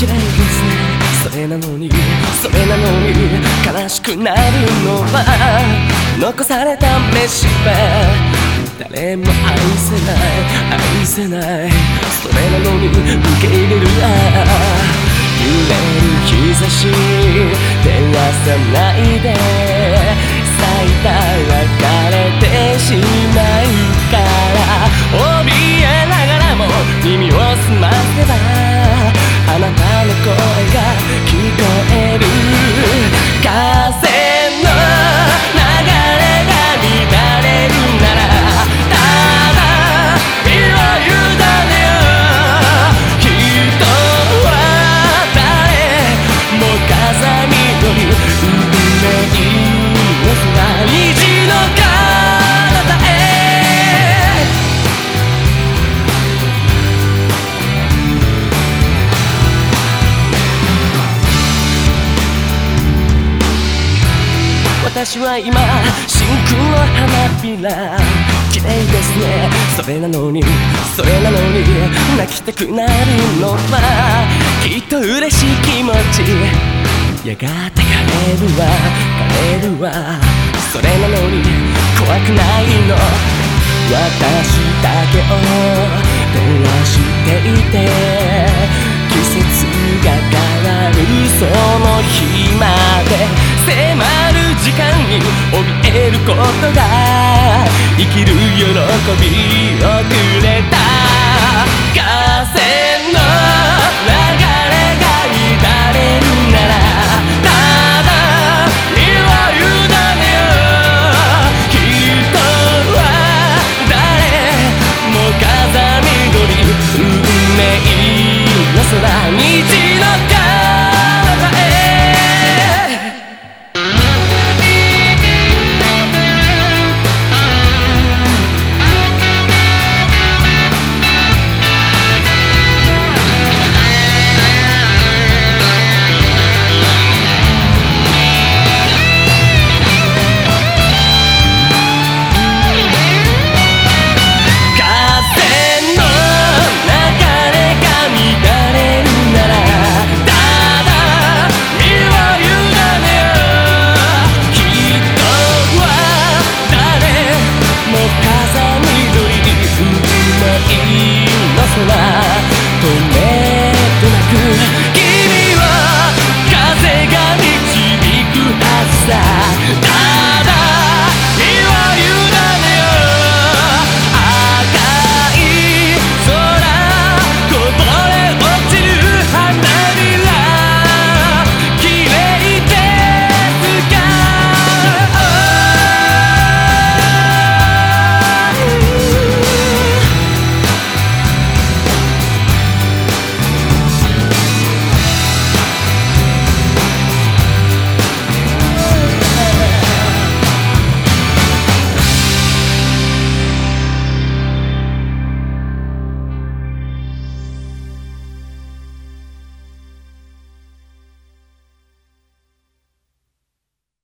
嫌いですねそれなのにそれなのに悲しくなるのは残された飯は誰も愛せない。愛せない。それなのに受け入れるあ揺れる日差し照らさない。で咲いた別れてしまう。私は今真空の花びら綺麗ですねそれなのにそれなのに泣きたくなるのはきっと嬉しい気持ち。やがて枯れるわ。枯れるわ。それなのに怖くないの私だけを照らしていて季節が変わるそのの空